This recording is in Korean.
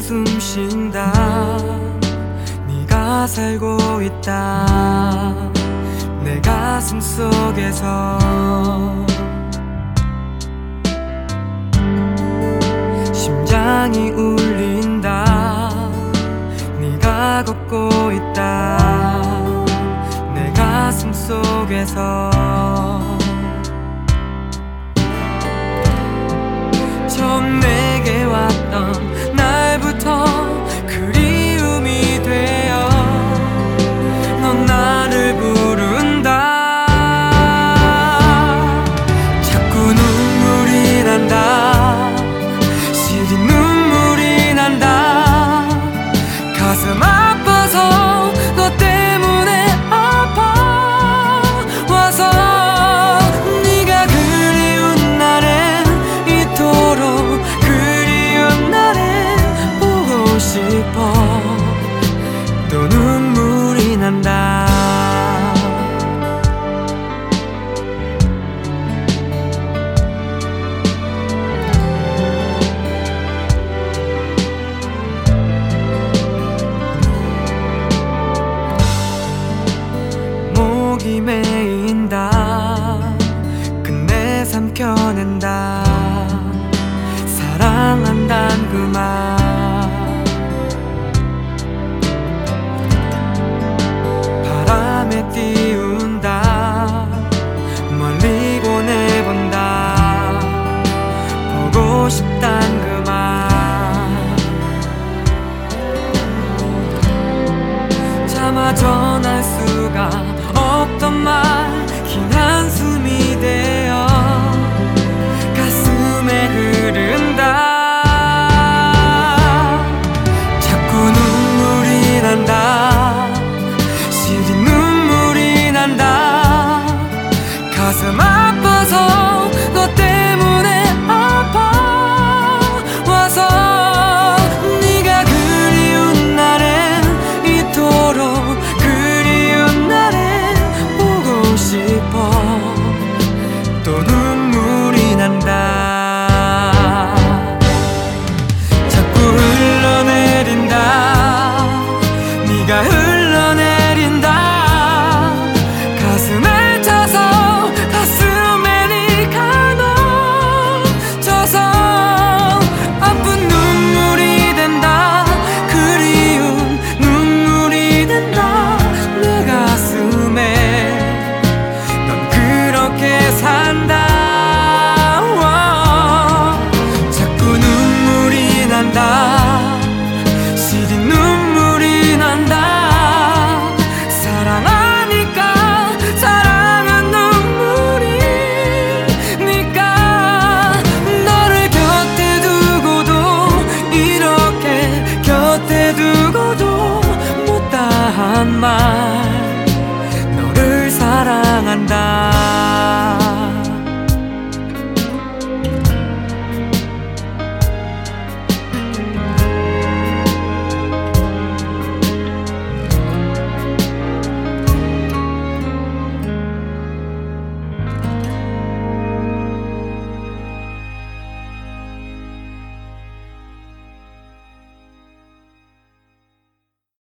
숨 쉰다. 네가 살고 있다. 내 가슴 속에서. 심장이 울린다. 네가 걷고 있다. 내 가슴 속에서. 전할 수가 없던 말 긴 한숨이 되어 가슴에 흐른다. 자꾸 눈물이 난다. 시린 눈물이 난다. 가슴 아파서 Yolunu